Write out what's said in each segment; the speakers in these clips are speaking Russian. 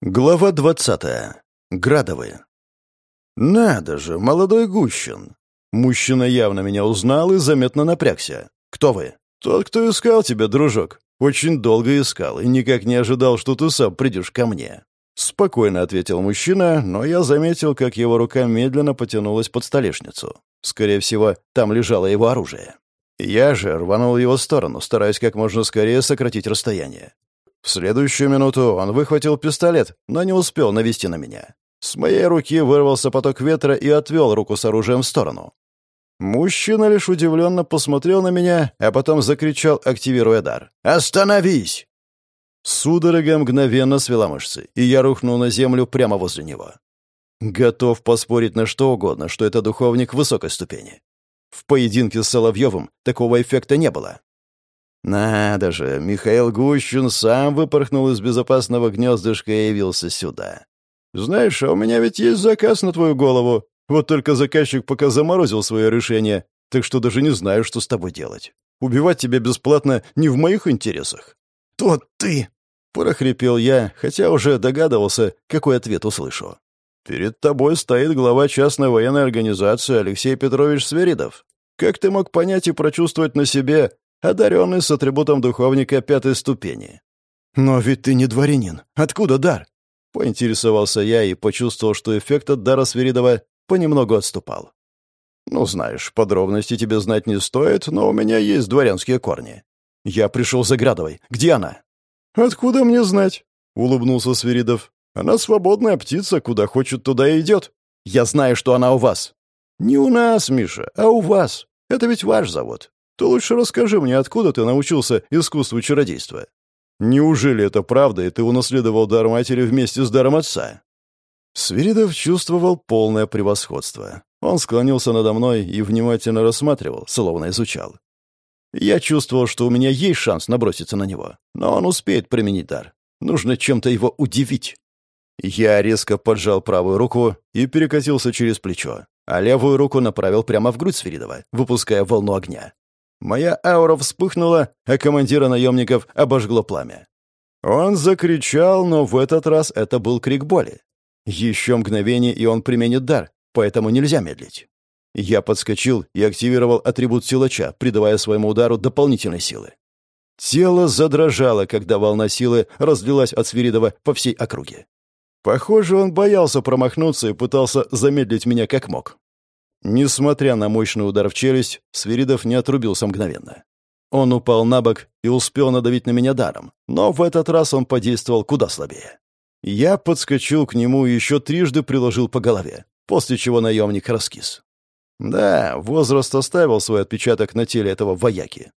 Глава двадцатая. Градовые. «Надо же, молодой Гущин!» Мужчина явно меня узнал и заметно напрягся. «Кто вы?» «Тот, кто искал тебя, дружок. Очень долго искал и никак не ожидал, что ты сам придешь ко мне». Спокойно ответил мужчина, но я заметил, как его рука медленно потянулась под столешницу. Скорее всего, там лежало его оружие. Я же рванул его в сторону, стараясь как можно скорее сократить расстояние. В следующую минуту он выхватил пистолет, но не успел навести на меня. С моей руки вырвался поток ветра и отвел руку с оружием в сторону. Мужчина лишь удивленно посмотрел на меня, а потом закричал, активируя дар. «Остановись!» Судорога мгновенно свела мышцы, и я рухнул на землю прямо возле него. Готов поспорить на что угодно, что это духовник высокой ступени. В поединке с Соловьевым такого эффекта не было. Надо же, Михаил Гущин сам выпорхнул из безопасного гнездышка и явился сюда. Знаешь, а у меня ведь есть заказ на твою голову. Вот только заказчик пока заморозил свое решение, так что даже не знаю, что с тобой делать. Убивать тебя бесплатно не в моих интересах. Тот ты! Прохрипел я, хотя уже догадывался, какой ответ услышу. «Перед тобой стоит глава частной военной организации Алексей Петрович Сверидов. Как ты мог понять и прочувствовать на себе, одаренный с атрибутом духовника пятой ступени. «Но ведь ты не дворянин. Откуда дар?» Поинтересовался я и почувствовал, что эффект от дара Сверидова понемногу отступал. «Ну, знаешь, подробности тебе знать не стоит, но у меня есть дворянские корни. Я пришел за Градовой. Где она?» «Откуда мне знать?» — улыбнулся Сверидов. «Она свободная птица, куда хочет, туда и идет. Я знаю, что она у вас». «Не у нас, Миша, а у вас. Это ведь ваш завод то лучше расскажи мне, откуда ты научился искусству чародейства. Неужели это правда, и ты унаследовал дар матери вместе с даром отца?» Свиридов чувствовал полное превосходство. Он склонился надо мной и внимательно рассматривал, словно изучал. Я чувствовал, что у меня есть шанс наброситься на него, но он успеет применить дар. Нужно чем-то его удивить. Я резко поджал правую руку и перекатился через плечо, а левую руку направил прямо в грудь Свиридова, выпуская волну огня. Моя аура вспыхнула, а командира наемников обожгло пламя. Он закричал, но в этот раз это был крик боли. Еще мгновение, и он применит дар, поэтому нельзя медлить. Я подскочил и активировал атрибут силача, придавая своему удару дополнительной силы. Тело задрожало, когда волна силы разлилась от Свиридова по всей округе. Похоже, он боялся промахнуться и пытался замедлить меня как мог. Несмотря на мощный удар в челюсть, Свиридов не отрубился мгновенно. Он упал на бок и успел надавить на меня даром, но в этот раз он подействовал куда слабее. Я подскочил к нему и еще трижды приложил по голове, после чего наемник раскис. Да, возраст оставил свой отпечаток на теле этого вояки.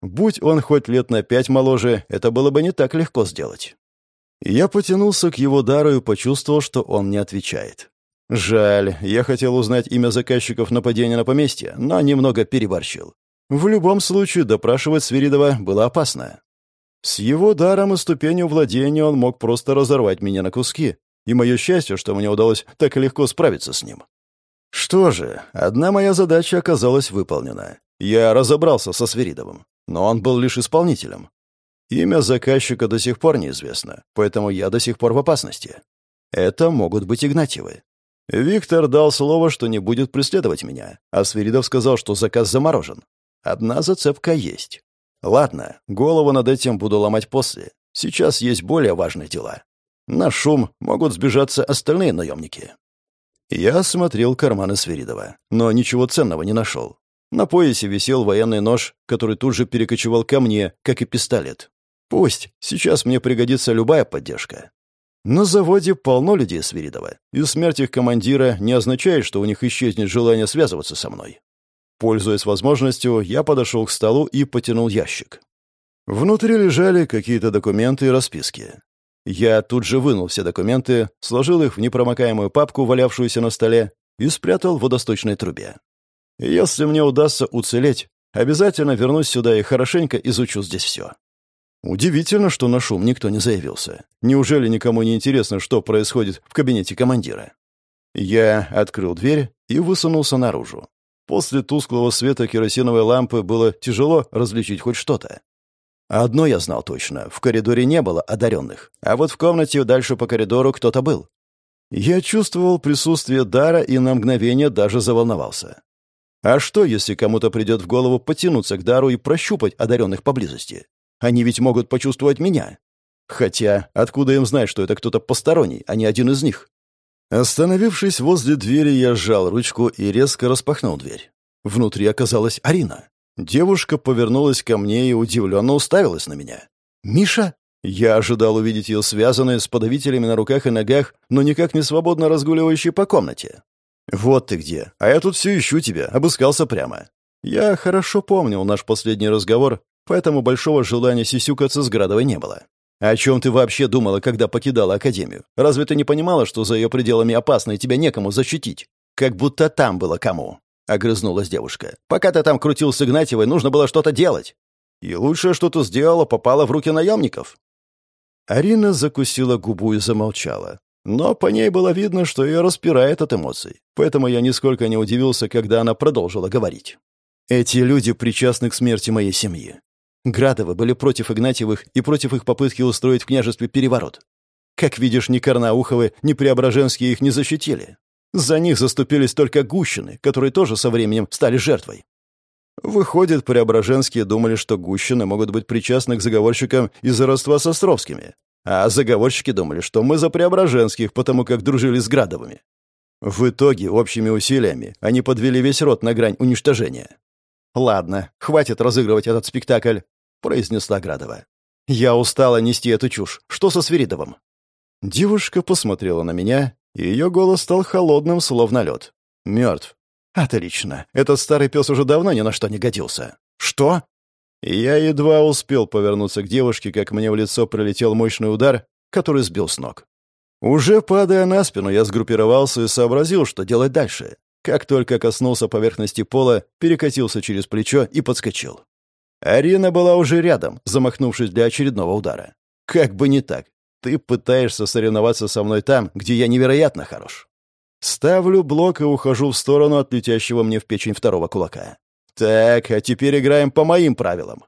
Будь он хоть лет на пять моложе, это было бы не так легко сделать. Я потянулся к его дару и почувствовал, что он не отвечает. Жаль, я хотел узнать имя заказчиков нападения на поместье, но немного переборщил. В любом случае, допрашивать Свиридова было опасно. С его даром и ступенью владения он мог просто разорвать меня на куски, и мое счастье, что мне удалось так легко справиться с ним. Что же, одна моя задача оказалась выполнена. Я разобрался со Свиридовым, но он был лишь исполнителем. Имя заказчика до сих пор неизвестно, поэтому я до сих пор в опасности. Это могут быть Игнатьевы. Виктор дал слово, что не будет преследовать меня, а Свиридов сказал, что заказ заморожен. Одна зацепка есть. Ладно, голову над этим буду ломать после. Сейчас есть более важные дела. На шум могут сбежаться остальные наемники. Я осмотрел карманы Свиридова, но ничего ценного не нашел. На поясе висел военный нож, который тут же перекочевал ко мне, как и пистолет. Пусть, сейчас мне пригодится любая поддержка. На заводе полно людей Свиридова, и смерть их командира не означает, что у них исчезнет желание связываться со мной. Пользуясь возможностью, я подошел к столу и потянул ящик. Внутри лежали какие-то документы и расписки. Я тут же вынул все документы, сложил их в непромокаемую папку, валявшуюся на столе, и спрятал в водосточной трубе. Если мне удастся уцелеть, обязательно вернусь сюда и хорошенько изучу здесь все. Удивительно, что на шум никто не заявился. Неужели никому не интересно, что происходит в кабинете командира? Я открыл дверь и высунулся наружу. После тусклого света керосиновой лампы было тяжело различить хоть что-то. Одно я знал точно. В коридоре не было одаренных. А вот в комнате дальше по коридору кто-то был. Я чувствовал присутствие дара и на мгновение даже заволновался. А что, если кому-то придет в голову потянуться к дару и прощупать одаренных поблизости? Они ведь могут почувствовать меня. Хотя, откуда им знать, что это кто-то посторонний, а не один из них? Остановившись возле двери, я сжал ручку и резко распахнул дверь. Внутри оказалась Арина. Девушка повернулась ко мне и удивленно уставилась на меня. «Миша?» Я ожидал увидеть ее связанной с подавителями на руках и ногах, но никак не свободно разгуливающей по комнате. «Вот ты где. А я тут все ищу тебя. Обыскался прямо». Я хорошо помнил наш последний разговор, поэтому большого желания сисюкаться с Градовой не было. «О чем ты вообще думала, когда покидала Академию? Разве ты не понимала, что за ее пределами опасно и тебя некому защитить? Как будто там было кому?» — огрызнулась девушка. «Пока ты там крутил с нужно было что-то делать. И лучшее, что ты сделала, попало в руки наемников». Арина закусила губу и замолчала. Но по ней было видно, что ее распирает от эмоций. Поэтому я нисколько не удивился, когда она продолжила говорить. «Эти люди причастны к смерти моей семьи. Градовы были против Игнатьевых и против их попытки устроить в княжестве переворот. Как видишь, ни Карнауховы, ни Преображенские их не защитили. За них заступились только Гущины, которые тоже со временем стали жертвой. Выходит, Преображенские думали, что Гущины могут быть причастны к заговорщикам из-за родства с Островскими. А заговорщики думали, что мы за Преображенских, потому как дружили с Градовыми. В итоге, общими усилиями, они подвели весь род на грань уничтожения. «Ладно, хватит разыгрывать этот спектакль», — произнесла Градова. «Я устала нести эту чушь. Что со Свиридовым?» Девушка посмотрела на меня, и ее голос стал холодным, словно лед. «Мертв». «Отлично. Этот старый пес уже давно ни на что не годился». «Что?» Я едва успел повернуться к девушке, как мне в лицо прилетел мощный удар, который сбил с ног. Уже падая на спину, я сгруппировался и сообразил, что делать дальше. Как только коснулся поверхности пола, перекатился через плечо и подскочил. Арина была уже рядом, замахнувшись для очередного удара. «Как бы не так. Ты пытаешься соревноваться со мной там, где я невероятно хорош». Ставлю блок и ухожу в сторону от летящего мне в печень второго кулака. «Так, а теперь играем по моим правилам».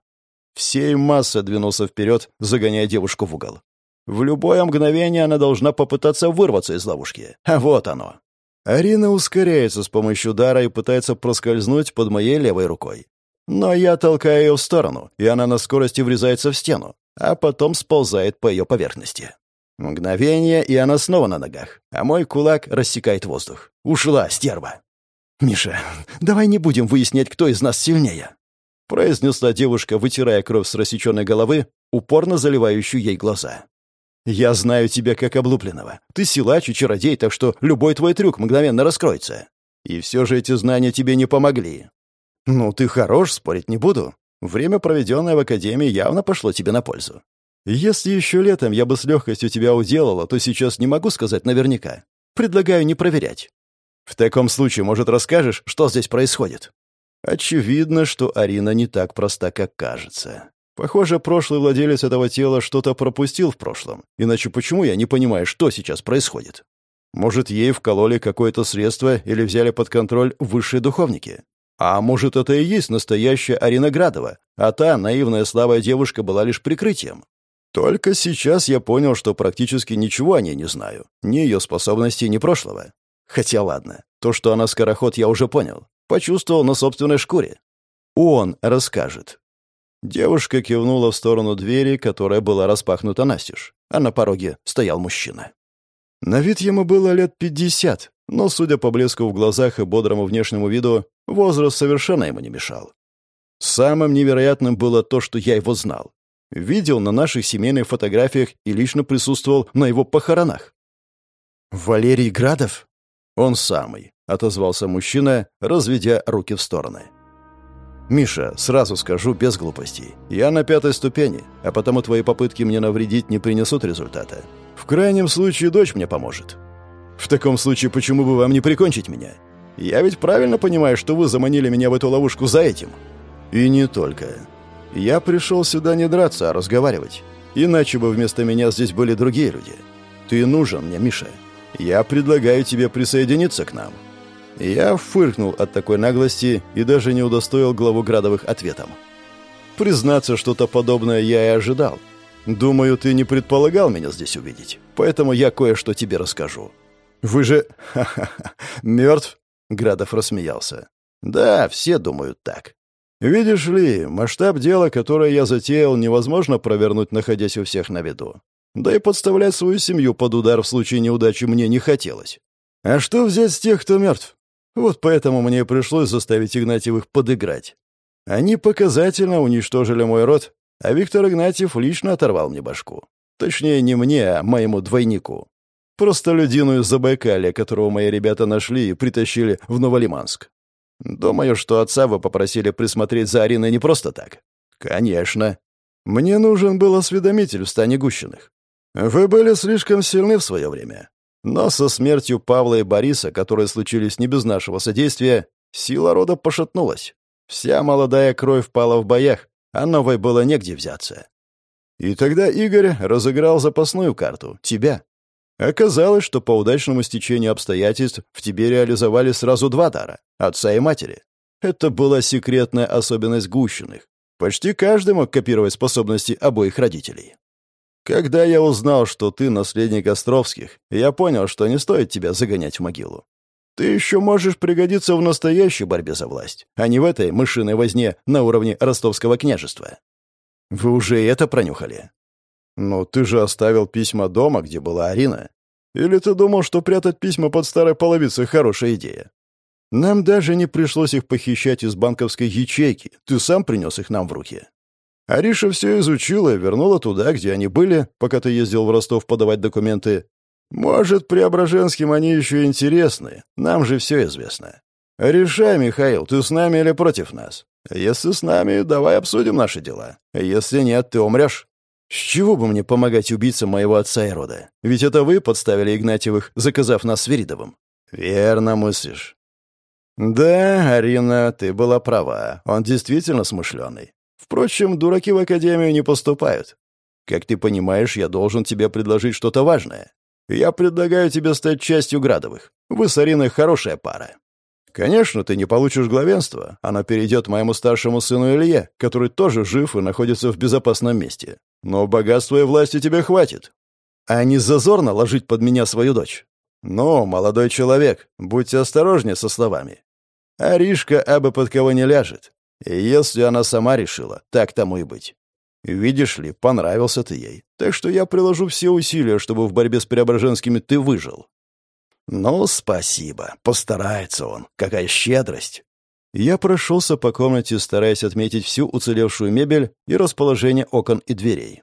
Всей массой двинулся вперед, загоняя девушку в угол. В любое мгновение она должна попытаться вырваться из ловушки. А вот оно. Арина ускоряется с помощью дара и пытается проскользнуть под моей левой рукой. Но я толкаю ее в сторону, и она на скорости врезается в стену, а потом сползает по ее поверхности. Мгновение, и она снова на ногах, а мой кулак рассекает воздух. Ушла, стерва. «Миша, давай не будем выяснять, кто из нас сильнее», — произнесла девушка, вытирая кровь с рассеченной головы, упорно заливающую ей глаза. «Я знаю тебя как облупленного. Ты силач и чародей, так что любой твой трюк мгновенно раскроется. И все же эти знания тебе не помогли». «Ну, ты хорош, спорить не буду. Время, проведенное в Академии, явно пошло тебе на пользу. Если еще летом я бы с легкостью тебя уделала, то сейчас не могу сказать наверняка. Предлагаю не проверять. В таком случае, может, расскажешь, что здесь происходит?» Очевидно, что Арина не так проста, как кажется. Похоже, прошлый владелец этого тела что-то пропустил в прошлом. Иначе почему я не понимаю, что сейчас происходит? Может, ей вкололи какое-то средство или взяли под контроль высшие духовники? А может, это и есть настоящая Арина Градова, а та наивная слабая девушка была лишь прикрытием? Только сейчас я понял, что практически ничего о ней не знаю. Ни ее способностей, ни прошлого. Хотя ладно, то, что она скороход, я уже понял. Почувствовал на собственной шкуре. Он расскажет. Девушка кивнула в сторону двери, которая была распахнута настежь, а на пороге стоял мужчина. На вид ему было лет пятьдесят, но, судя по блеску в глазах и бодрому внешнему виду, возраст совершенно ему не мешал. Самым невероятным было то, что я его знал. Видел на наших семейных фотографиях и лично присутствовал на его похоронах. «Валерий Градов?» «Он самый», — отозвался мужчина, разведя руки в стороны. «Миша, сразу скажу без глупостей. Я на пятой ступени, а потому твои попытки мне навредить не принесут результата. В крайнем случае дочь мне поможет. В таком случае почему бы вам не прикончить меня? Я ведь правильно понимаю, что вы заманили меня в эту ловушку за этим?» «И не только. Я пришел сюда не драться, а разговаривать. Иначе бы вместо меня здесь были другие люди. Ты нужен мне, Миша. Я предлагаю тебе присоединиться к нам». Я фыркнул от такой наглости и даже не удостоил главу Градовых ответом. Признаться, что-то подобное я и ожидал. Думаю, ты не предполагал меня здесь увидеть, поэтому я кое-что тебе расскажу. Вы же... Ха-ха-ха, мертв? Градов рассмеялся. Да, все думают так. Видишь ли, масштаб дела, которое я затеял, невозможно провернуть, находясь у всех на виду. Да и подставлять свою семью под удар в случае неудачи мне не хотелось. А что взять с тех, кто мертв? Вот поэтому мне пришлось заставить Игнатьевых подыграть. Они показательно уничтожили мой род, а Виктор Игнатьев лично оторвал мне башку. Точнее, не мне, а моему двойнику. Просто людину из Забайкалья, которого мои ребята нашли и притащили в Новолиманск. Думаю, что отца вы попросили присмотреть за Ариной не просто так. Конечно. Мне нужен был осведомитель в стане Гущиных. Вы были слишком сильны в свое время. Но со смертью Павла и Бориса, которые случились не без нашего содействия, сила рода пошатнулась. Вся молодая кровь впала в боях, а новой было негде взяться. И тогда Игорь разыграл запасную карту — тебя. Оказалось, что по удачному стечению обстоятельств в тебе реализовали сразу два дара — отца и матери. Это была секретная особенность Гущиных. Почти каждый мог копировать способности обоих родителей. Когда я узнал, что ты наследник Островских, я понял, что не стоит тебя загонять в могилу. Ты еще можешь пригодиться в настоящей борьбе за власть, а не в этой мышиной возне на уровне ростовского княжества. Вы уже это пронюхали? Но ты же оставил письма дома, где была Арина. Или ты думал, что прятать письма под старой половицей — хорошая идея? Нам даже не пришлось их похищать из банковской ячейки. Ты сам принес их нам в руки. Ариша все изучила и вернула туда, где они были, пока ты ездил в Ростов подавать документы, может, Преображенским они еще интересны. Нам же все известно. Решай, Михаил, ты с нами или против нас? Если с нами, давай обсудим наши дела. Если нет, ты умрешь. С чего бы мне помогать убийцам моего отца и рода? Ведь это вы подставили Игнатьевых, заказав нас с Веридовым. Верно мыслишь. Да, Арина, ты была права. Он действительно смышленый. Впрочем, дураки в академию не поступают. Как ты понимаешь, я должен тебе предложить что-то важное. Я предлагаю тебе стать частью Градовых. Вы с Ариной хорошая пара. Конечно, ты не получишь главенство. Оно перейдет моему старшему сыну Илье, который тоже жив и находится в безопасном месте. Но богатства и власти тебе хватит. А не зазорно ложить под меня свою дочь? Ну, молодой человек, будьте осторожнее со словами. Аришка абы под кого не ляжет. И если она сама решила, так тому и быть. Видишь ли, понравился ты ей. Так что я приложу все усилия, чтобы в борьбе с Преображенскими ты выжил». «Ну, спасибо. Постарается он. Какая щедрость!» Я прошелся по комнате, стараясь отметить всю уцелевшую мебель и расположение окон и дверей.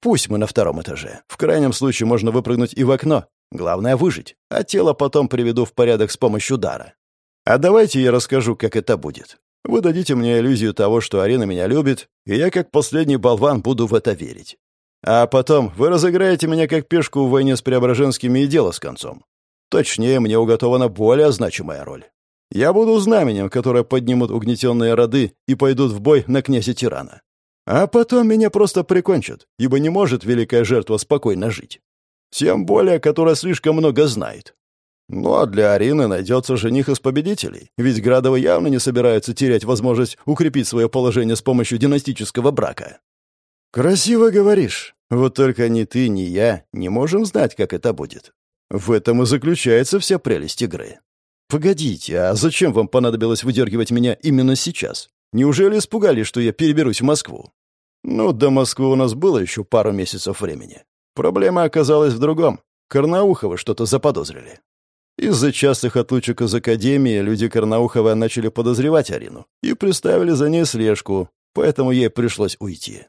Пусть мы на втором этаже. В крайнем случае можно выпрыгнуть и в окно. Главное — выжить, а тело потом приведу в порядок с помощью дара. А давайте я расскажу, как это будет. Вы дадите мне иллюзию того, что Арина меня любит, и я как последний болван буду в это верить. А потом вы разыграете меня как пешку в войне с Преображенскими и дело с концом. Точнее, мне уготована более значимая роль. Я буду знаменем, которое поднимут угнетенные роды и пойдут в бой на князя тирана. А потом меня просто прикончат, ибо не может великая жертва спокойно жить. Тем более, которая слишком много знает. Ну а для Арины найдется жених из победителей, ведь Градова явно не собирается терять возможность укрепить свое положение с помощью династического брака. «Красиво говоришь. Вот только ни ты, ни я не можем знать, как это будет. В этом и заключается вся прелесть игры. Погодите, а зачем вам понадобилось выдергивать меня именно сейчас? Неужели испугались, что я переберусь в Москву? Ну, до Москвы у нас было еще пару месяцев времени. Проблема оказалась в другом. Карнауховы что-то заподозрили. Из-за частых отлучек из академии люди Карнаухова начали подозревать Арину и приставили за ней слежку, поэтому ей пришлось уйти.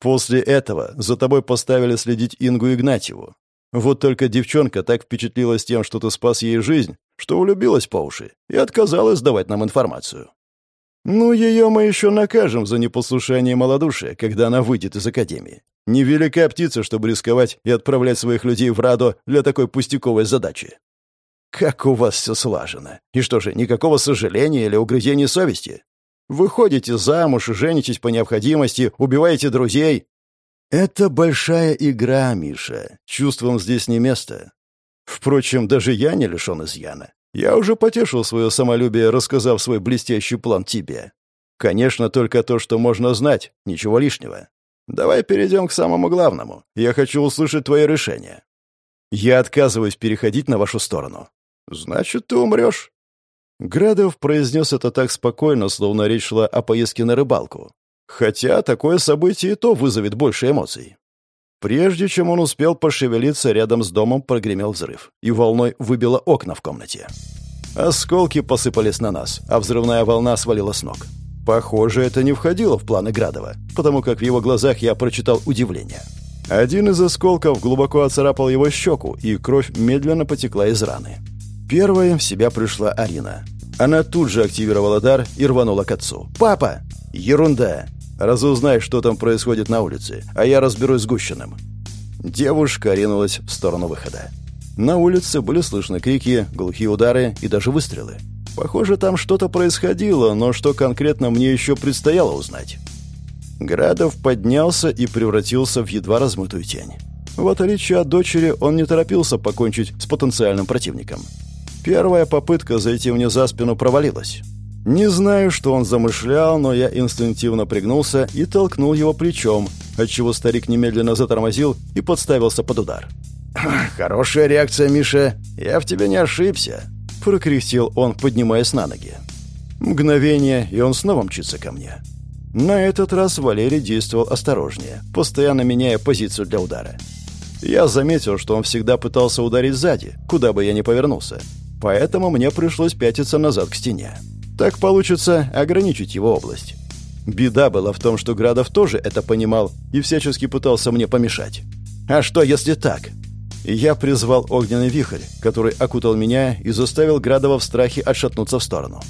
После этого за тобой поставили следить Ингу Игнатьеву. Вот только девчонка так впечатлилась тем, что ты спас ей жизнь, что улюбилась по уши и отказалась давать нам информацию. Ну, ее мы еще накажем за непослушание малодушия, когда она выйдет из академии. Невелика птица, чтобы рисковать и отправлять своих людей в Радо для такой пустяковой задачи. Как у вас все слажено. И что же, никакого сожаления или угрызения совести? Выходите замуж, женитесь по необходимости, убиваете друзей. Это большая игра, Миша. Чувствам здесь не место. Впрочем, даже я не лишен изъяна. Я уже потешил свое самолюбие, рассказав свой блестящий план тебе. Конечно, только то, что можно знать, ничего лишнего. Давай перейдем к самому главному. Я хочу услышать твое решение. Я отказываюсь переходить на вашу сторону. Значит, ты умрешь. Градов произнес это так спокойно, словно речь шла о поездке на рыбалку. Хотя такое событие и то вызовет больше эмоций. Прежде чем он успел пошевелиться, рядом с домом прогремел взрыв, и волной выбило окна в комнате. Осколки посыпались на нас, а взрывная волна свалила с ног. Похоже, это не входило в планы Градова, потому как в его глазах я прочитал удивление. Один из осколков глубоко оцарапал его щеку, и кровь медленно потекла из раны. Первой в себя пришла Арина. Она тут же активировала дар и рванула к отцу. «Папа!» «Ерунда! Разузнай, что там происходит на улице, а я разберусь с Гущиным». Девушка ринулась в сторону выхода. На улице были слышны крики, глухие удары и даже выстрелы. Похоже, там что-то происходило, но что конкретно мне еще предстояло узнать. Градов поднялся и превратился в едва размытую тень. В отличие от дочери, он не торопился покончить с потенциальным противником. Первая попытка зайти мне за спину провалилась. Не знаю, что он замышлял, но я инстинктивно пригнулся и толкнул его плечом, отчего старик немедленно затормозил и подставился под удар. «Хорошая реакция, Миша. Я в тебе не ошибся», — прокряхтел он, поднимаясь на ноги. Мгновение, и он снова мчится ко мне. На этот раз Валерий действовал осторожнее, постоянно меняя позицию для удара. Я заметил, что он всегда пытался ударить сзади, куда бы я ни повернулся. Поэтому мне пришлось пятиться назад к стене. Так получится ограничить его область. Беда была в том, что Градов тоже это понимал и всячески пытался мне помешать. А что, если так? Я призвал огненный вихрь, который окутал меня и заставил Градова в страхе отшатнуться в сторону.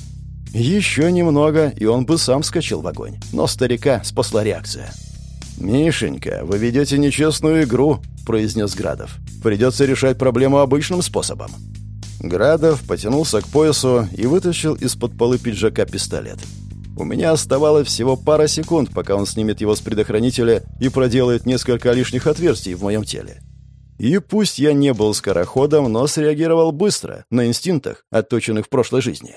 Еще немного, и он бы сам вскочил в огонь, но старика спасла реакция. «Мишенька, вы ведете нечестную игру», — произнес Градов. «Придется решать проблему обычным способом. Градов потянулся к поясу и вытащил из-под полы пиджака пистолет. У меня оставалось всего пара секунд, пока он снимет его с предохранителя и проделает несколько лишних отверстий в моем теле. И пусть я не был скороходом, но среагировал быстро, на инстинктах, отточенных в прошлой жизни.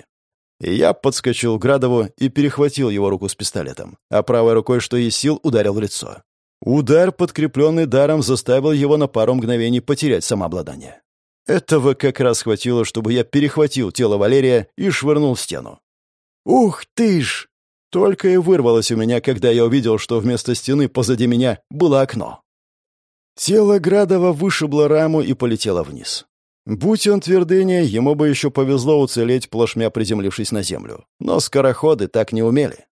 И я подскочил к Градову и перехватил его руку с пистолетом, а правой рукой, что из сил, ударил в лицо. Удар, подкрепленный даром, заставил его на пару мгновений потерять самообладание. Этого как раз хватило, чтобы я перехватил тело Валерия и швырнул в стену. «Ух ты ж!» Только и вырвалось у меня, когда я увидел, что вместо стены позади меня было окно. Тело Градова вышибло раму и полетело вниз. Будь он твердыня, ему бы еще повезло уцелеть, плашмя приземлившись на землю. Но скороходы так не умели.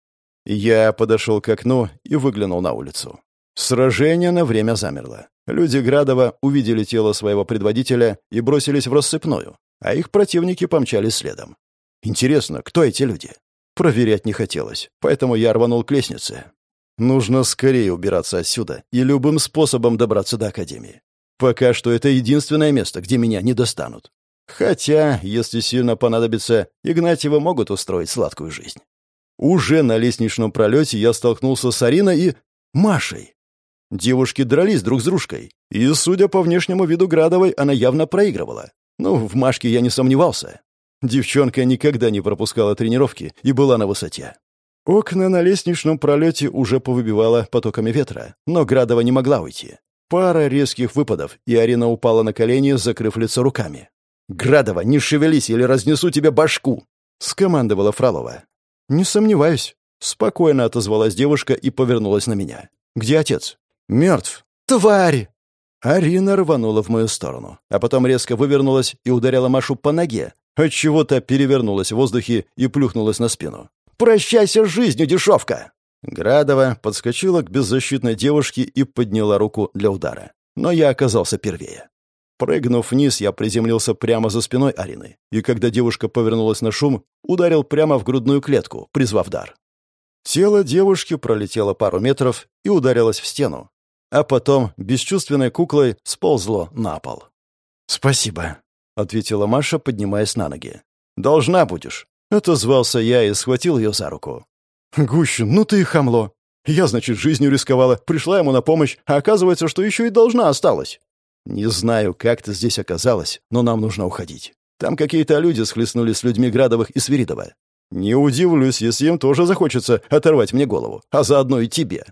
Я подошел к окну и выглянул на улицу. Сражение на время замерло. Люди Градова увидели тело своего предводителя и бросились в рассыпную, а их противники помчались следом. Интересно, кто эти люди? Проверять не хотелось, поэтому я рванул к лестнице. Нужно скорее убираться отсюда и любым способом добраться до Академии. Пока что это единственное место, где меня не достанут. Хотя, если сильно понадобится, Игнатьева могут устроить сладкую жизнь. Уже на лестничном пролете я столкнулся с Ариной и Машей. Девушки дрались друг с дружкой, и, судя по внешнему виду Градовой, она явно проигрывала. Ну, в Машке я не сомневался. Девчонка никогда не пропускала тренировки и была на высоте. Окна на лестничном пролете уже повыбивало потоками ветра, но Градова не могла уйти. Пара резких выпадов, и Арина упала на колени, закрыв лицо руками. «Градова, не шевелись, или разнесу тебе башку!» — скомандовала Фролова. «Не сомневаюсь», — спокойно отозвалась девушка и повернулась на меня. «Где отец?» «Мертв!» «Тварь!» Арина рванула в мою сторону, а потом резко вывернулась и ударила Машу по ноге, отчего-то перевернулась в воздухе и плюхнулась на спину. «Прощайся с жизнью, дешевка!» Градова подскочила к беззащитной девушке и подняла руку для удара. Но я оказался первее. Прыгнув вниз, я приземлился прямо за спиной Арины, и когда девушка повернулась на шум, ударил прямо в грудную клетку, призвав дар. Тело девушки пролетело пару метров и ударилось в стену, а потом бесчувственной куклой сползло на пол. «Спасибо», — ответила Маша, поднимаясь на ноги. «Должна будешь», — отозвался я и схватил ее за руку. «Гущин, ну ты и хамло. Я, значит, жизнью рисковала, пришла ему на помощь, а оказывается, что еще и должна осталась. Не знаю, как ты здесь оказалась, но нам нужно уходить. Там какие-то люди схлестнулись с людьми Градовых и Свиридова. Не удивлюсь, если им тоже захочется оторвать мне голову, а заодно и тебе.